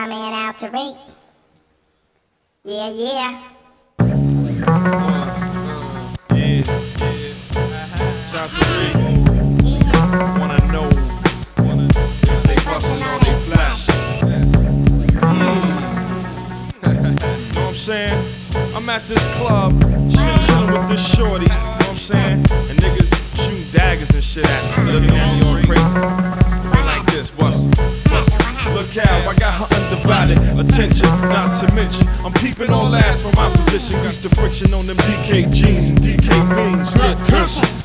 My man Al' Tariq. Yeah, yeah. Yeah, yeah. Yeah. I'm at this club, chillin', chillin' with this shorty. Know what I'm saying? And niggas shooting daggers and shit at me, looking at me all crazy. Like this, what's Look out, I got her undivided attention. Not to mention, I'm peeping on last from my position. Used to friction on them DK jeans and DK means.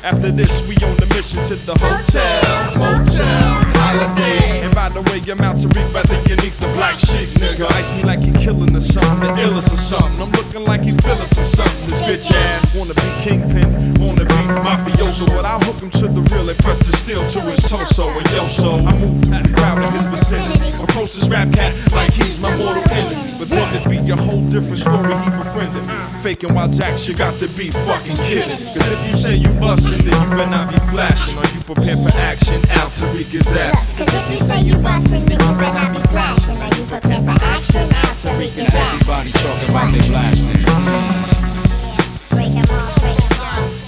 After this, we on the mission to the hotel, motel, holiday. And by the way, I'm out to reap rather unique the black chick, nigga. Ice me like he killing or something, the illest or something. I'm looking like he feel us or something. This bitch ass wanna be kingpin, wanna be mafioso, but I'll hook him to the real and press the steel to his torso. And yo, so I move through the crowd in his vicinity. Approach this rap cat like he's my mortal enemy. But then it'd be a whole different story he befriended me. Faking while Jack's, you got to be fucking kidding. Cause if you say you bustin', then you better not be flashing. Are you prepared for action? Al' Tariq is asking. Cause if you say you bustin', then you better not be flashing. Are you prepared for action? Al' Tariq is asking. Everybody talking about they blasting.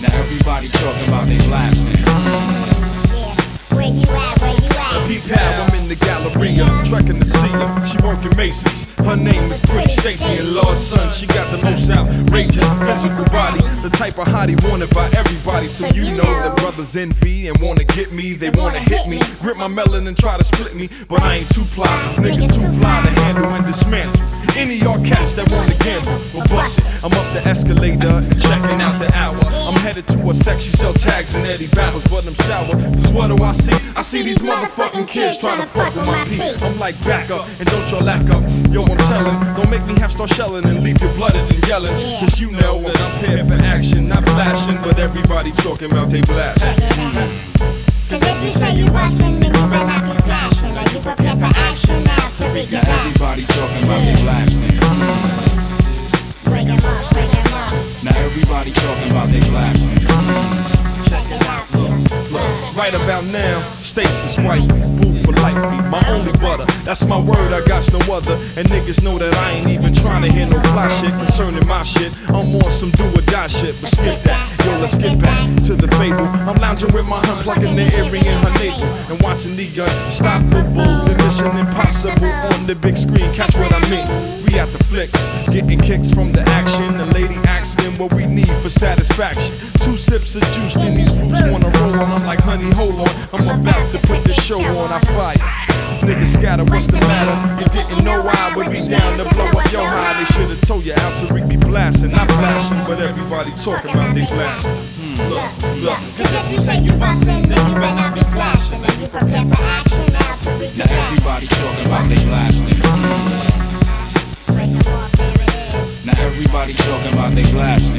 Now everybody talking about they blasting. Yeah. Where you at? Where you at? Peep I'm in the Galleria, trekking to see her. She working Macy's. Her name is Pretty Stacy, and Lord's son, she got the most outrageous physical body. The type of hottie wanted by everybody. So you know that brothers envy and wanna get me. They wanna hit me, grip my melon and try to split me. But I ain't too fly. Niggas too fly to handle and dismantle. Any of y'all cats that wanna gamble will bust it. I'm up the escalator checking out the hour. I'm headed to a section, sell tags and Eddie battles, but I'm sour. Cause what do I see? I see these motherfucking kids trying to fuck with my peak. I'm like, back up and don't y'all lack up. Yo, I'm telling, don't make me have start shelling and leave you blooded and yelling. Cause you know that I'm prepared for action, not flashing, but everybody talking about they blast. Cause if you say you bustin', then you better not be flashing. Are you prepared for action? Al' Tariq is Now asking. everybody talking about they blasting. Everybody talking about they blasting. Check it out, yeah. Right about now, Stacy's wifey, boo for life, my only butter. That's my word, I got no other. And niggas know that I ain't even trying to hear no fly shit concerning my shit. I'm on some do or die shit, but skip that. Yo, let's get back to the fable. I'm lounging with my hun, plucking the earring in her navel, and watching the unstoppables, the mission impossible on the big screen. Catch what I mean? We at the flicks, getting kicks from the action what we need for satisfaction. Two sips of juice, then these roots wanna roll on. I'm like, honey, hold on, I'm about to put the show on. I fight. Niggas scatter, what's the matter? You didn't know I would be down to blow up your high. They should've told you how to Rick be blasting, I flashing, but everybody talking about they blast. Hmm, look, look, cause if you say you bustin', then you better be flashing. And you prepare for action, out to Now everybody talking about they flashing. Hmm. Now everybody talking they glass